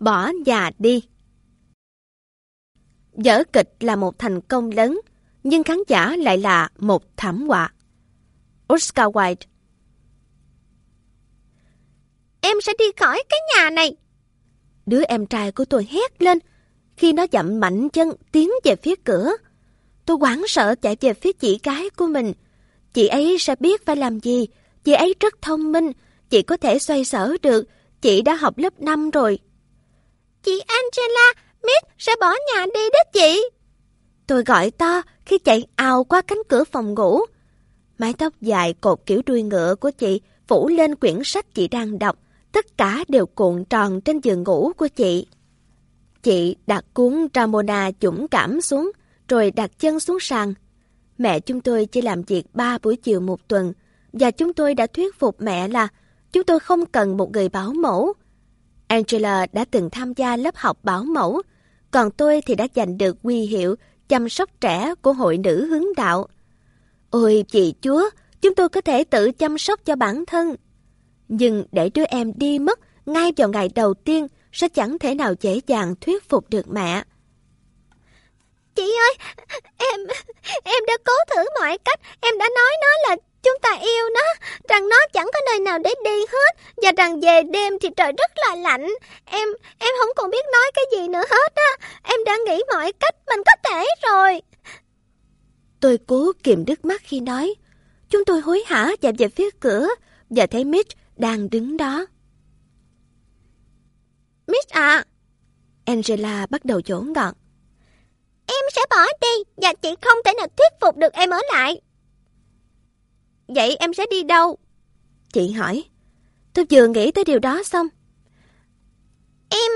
Bỏ nhà đi. Vở kịch là một thành công lớn, nhưng khán giả lại là một thảm họa. Oscar Wilde Em sẽ đi khỏi cái nhà này. Đứa em trai của tôi hét lên khi nó dậm mạnh chân tiến về phía cửa. Tôi hoảng sợ chạy về phía chị gái của mình. Chị ấy sẽ biết phải làm gì. Chị ấy rất thông minh. Chị có thể xoay sở được. Chị đã học lớp 5 rồi. Chị Angela, Miss sẽ bỏ nhà đi đó chị. Tôi gọi to khi chạy ào qua cánh cửa phòng ngủ. Mái tóc dài cột kiểu đuôi ngựa của chị phủ lên quyển sách chị đang đọc. Tất cả đều cuộn tròn trên giường ngủ của chị. Chị đặt cuốn Ramona dũng cảm xuống, rồi đặt chân xuống sàn. Mẹ chúng tôi chỉ làm việc ba buổi chiều một tuần, và chúng tôi đã thuyết phục mẹ là chúng tôi không cần một người bảo mẫu. Angela đã từng tham gia lớp học bảo mẫu, còn tôi thì đã giành được huy hiệu chăm sóc trẻ của hội nữ hướng đạo. Ôi chị chúa, chúng tôi có thể tự chăm sóc cho bản thân. Nhưng để đứa em đi mất ngay vào ngày đầu tiên sẽ chẳng thể nào dễ dàng thuyết phục được mẹ. Chị ơi, em em đã cố thử mọi cách, em đã nói nó là chúng ta yêu nó, rằng nó chẳng có nơi nào để đi hết, và rằng về đêm thì trời rất là lạnh. Em em không còn biết nói cái gì nữa hết á, em đã nghĩ mọi cách mình có thể rồi. Tôi cố kiềm nước mắt khi nói. Chúng tôi hối hả chạy về phía cửa và thấy Mitch đang đứng đó. Miss à! Angela bắt đầu dỗ ngọt. Em sẽ bỏ đi và chị không thể nào thuyết phục được em ở lại. Vậy em sẽ đi đâu? Chị hỏi. Tôi vừa nghĩ tới điều đó xong. Em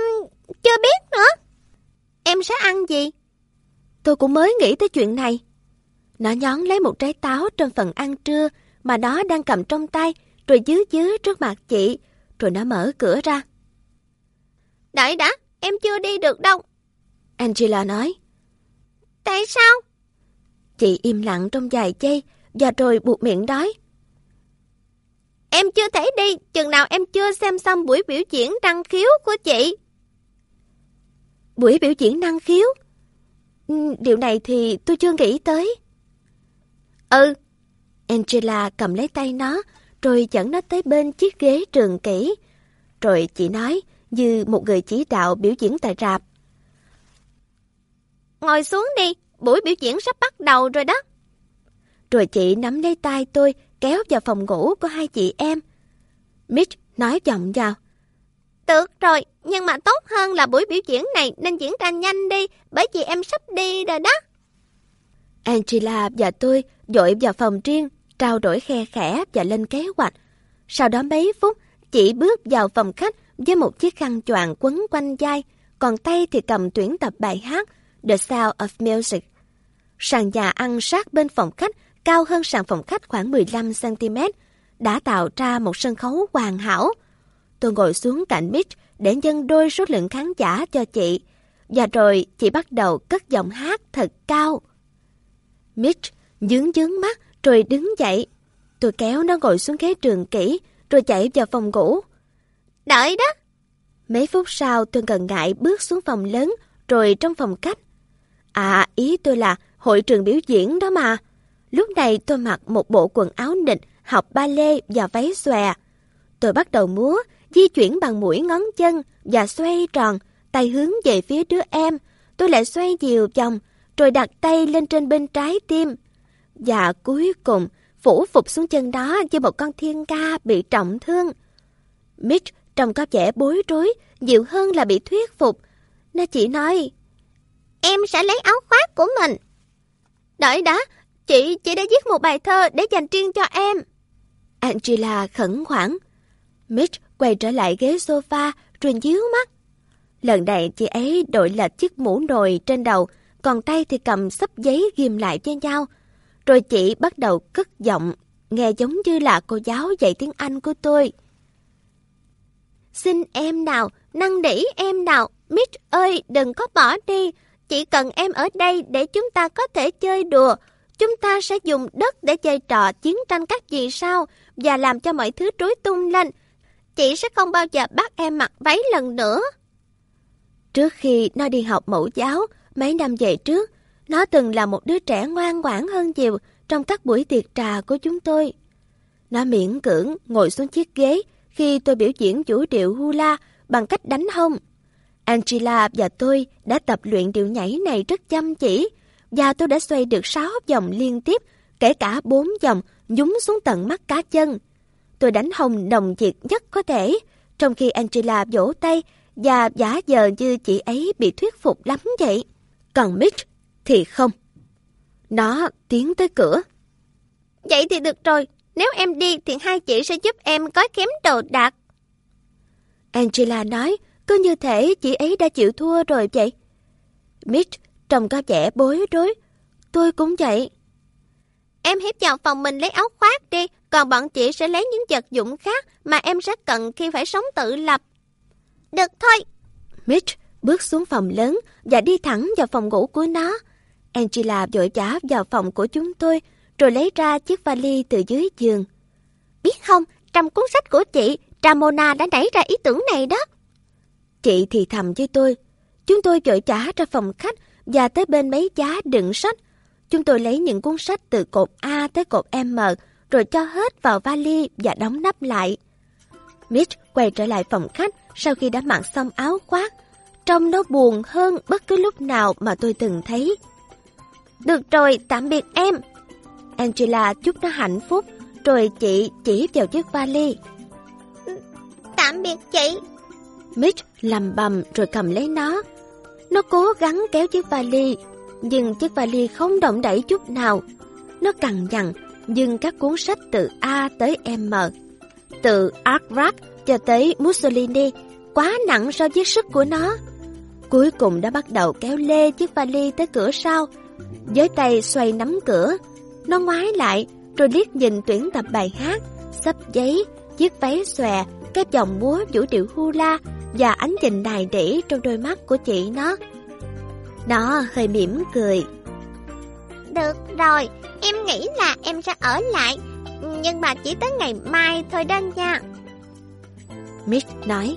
chưa biết nữa. Em sẽ ăn gì? Tôi cũng mới nghĩ tới chuyện này. Nó nhón lấy một trái táo trong phần ăn trưa mà nó đang cầm trong tay rồi dưới dưới trước mặt chị, rồi nó mở cửa ra. Đợi đã, em chưa đi được đâu. Angela nói. Tại sao? Chị im lặng trong vài giây và rồi buộc miệng nói. Em chưa thể đi, chừng nào em chưa xem xong buổi biểu diễn năng khiếu của chị. Buổi biểu diễn năng khiếu? Ừ, điều này thì tôi chưa nghĩ tới. Ừ. Angela cầm lấy tay nó, rồi dẫn nó tới bên chiếc ghế trường kỹ. Rồi chị nói, như một người chỉ đạo biểu diễn tại rạp. Ngồi xuống đi, buổi biểu diễn sắp bắt đầu rồi đó. Rồi chị nắm lấy tay tôi, kéo vào phòng ngủ của hai chị em. Mitch nói giọng vào. Được rồi, nhưng mà tốt hơn là buổi biểu diễn này nên diễn ra nhanh đi, bởi vì em sắp đi rồi đó. Angela và tôi dội vào phòng riêng, trao đổi khe khẽ và lên kế hoạch. Sau đó mấy phút, chị bước vào phòng khách với một chiếc khăn choàng quấn quanh vai, còn tay thì cầm tuyển tập bài hát The Sound of Music. Sàn nhà ăn sát bên phòng khách, cao hơn sàn phòng khách khoảng 15cm, đã tạo ra một sân khấu hoàn hảo. Tôi ngồi xuống cạnh Mitch để nhân đôi số lượng khán giả cho chị. Và rồi chị bắt đầu cất giọng hát thật cao. Mitch dướng dướng mắt rồi đứng dậy. Tôi kéo nó ngồi xuống ghế trường kỹ rồi chạy vào phòng ngủ. Đợi đó. Mấy phút sau tôi ngần ngại bước xuống phòng lớn rồi trong phòng khách. À ý tôi là hội trường biểu diễn đó mà. Lúc này tôi mặc một bộ quần áo nịnh, học ba lê và váy xòe. Tôi bắt đầu múa, di chuyển bằng mũi ngón chân và xoay tròn, tay hướng về phía đứa em. Tôi lại xoay nhiều vòng, rồi đặt tay lên trên bên trái tim. Và cuối cùng, phủ phục xuống chân đó như một con thiên ca bị trọng thương. Mitch trông có vẻ bối rối, dịu hơn là bị thuyết phục. Nó chỉ nói, Em sẽ lấy áo khoác của mình. Đợi đã, chị chị đã viết một bài thơ để dành riêng cho em. Angela khẩn khoản. Mitch quay trở lại ghế sofa rồi nhíu mắt. Lần này chị ấy đội lệch chiếc mũ nồi trên đầu, còn tay thì cầm sấp giấy ghim lại với nhau. Rồi chị bắt đầu cất giọng, nghe giống như là cô giáo dạy tiếng Anh của tôi. Xin em nào, năn nỉ em nào, Mitch ơi đừng có bỏ đi. Chỉ cần em ở đây để chúng ta có thể chơi đùa. Chúng ta sẽ dùng đất để chơi trò chiến tranh các gì sao và làm cho mọi thứ rối tung lên. Chị sẽ không bao giờ bắt em mặc váy lần nữa. Trước khi nó đi học mẫu giáo, mấy năm về trước, nó từng là một đứa trẻ ngoan ngoãn hơn nhiều trong các buổi tiệc trà của chúng tôi. Nó miễn cưỡng ngồi xuống chiếc ghế khi tôi biểu diễn chủ điệu hula bằng cách đánh hông. Angela và tôi đã tập luyện điệu nhảy này rất chăm chỉ và tôi đã xoay được 6 vòng liên tiếp, kể cả 4 vòng nhúng xuống tận mắt cá chân. Tôi đánh hông đồng nhiệt nhất có thể, trong khi Angela vỗ tay và giả giờ như chị ấy bị thuyết phục lắm vậy. Còn Mitch thì không. Nó tiến tới cửa. Vậy thì được rồi, nếu em đi thì hai chị sẽ giúp em gói kém đồ đạc. Angela nói, cứ như thể chị ấy đã chịu thua rồi vậy. Mitch trông có vẻ bối rối. Tôi cũng vậy. Em hiếp vào phòng mình lấy áo khoác đi, còn bọn chị sẽ lấy những vật dụng khác mà em rất cần khi phải sống tự lập. Được thôi. Mitch bước xuống phòng lớn và đi thẳng vào phòng ngủ của nó. Angela vội vã vào phòng của chúng tôi, rồi lấy ra chiếc vali từ dưới giường. Biết không, trong cuốn sách của chị, Ramona đã nảy ra ý tưởng này đó. Chị thì thầm với tôi. Chúng tôi vội vã ra phòng khách và tới bên mấy giá đựng sách. Chúng tôi lấy những cuốn sách từ cột A tới cột M, rồi cho hết vào vali và đóng nắp lại. Mitch quay trở lại phòng khách sau khi đã mặc xong áo khoác. Trông nó buồn hơn bất cứ lúc nào mà tôi từng thấy. Được rồi, tạm biệt em. Angela chúc nó hạnh phúc, rồi chị chỉ vào chiếc vali. Tạm biệt chị. Mitch lầm bầm rồi cầm lấy nó. Nó cố gắng kéo chiếc vali, nhưng chiếc vali không động đẩy chút nào. Nó cằn nhằn, dừng các cuốn sách từ A tới M. Từ Arkwright cho tới Mussolini, quá nặng so với sức của nó. Cuối cùng đã bắt đầu kéo lê chiếc vali tới cửa sau, với tay xoay nắm cửa. Nó ngoái lại, rồi liếc nhìn tuyển tập bài hát, sắp giấy, chiếc váy xòe, cái dòng múa vũ điệu hula và ánh nhìn đài đỉ trong đôi mắt của chị nó. Nó hơi mỉm cười. Được rồi, em nghĩ là em sẽ ở lại, nhưng mà chỉ tới ngày mai thôi đó nha. Mitch nói.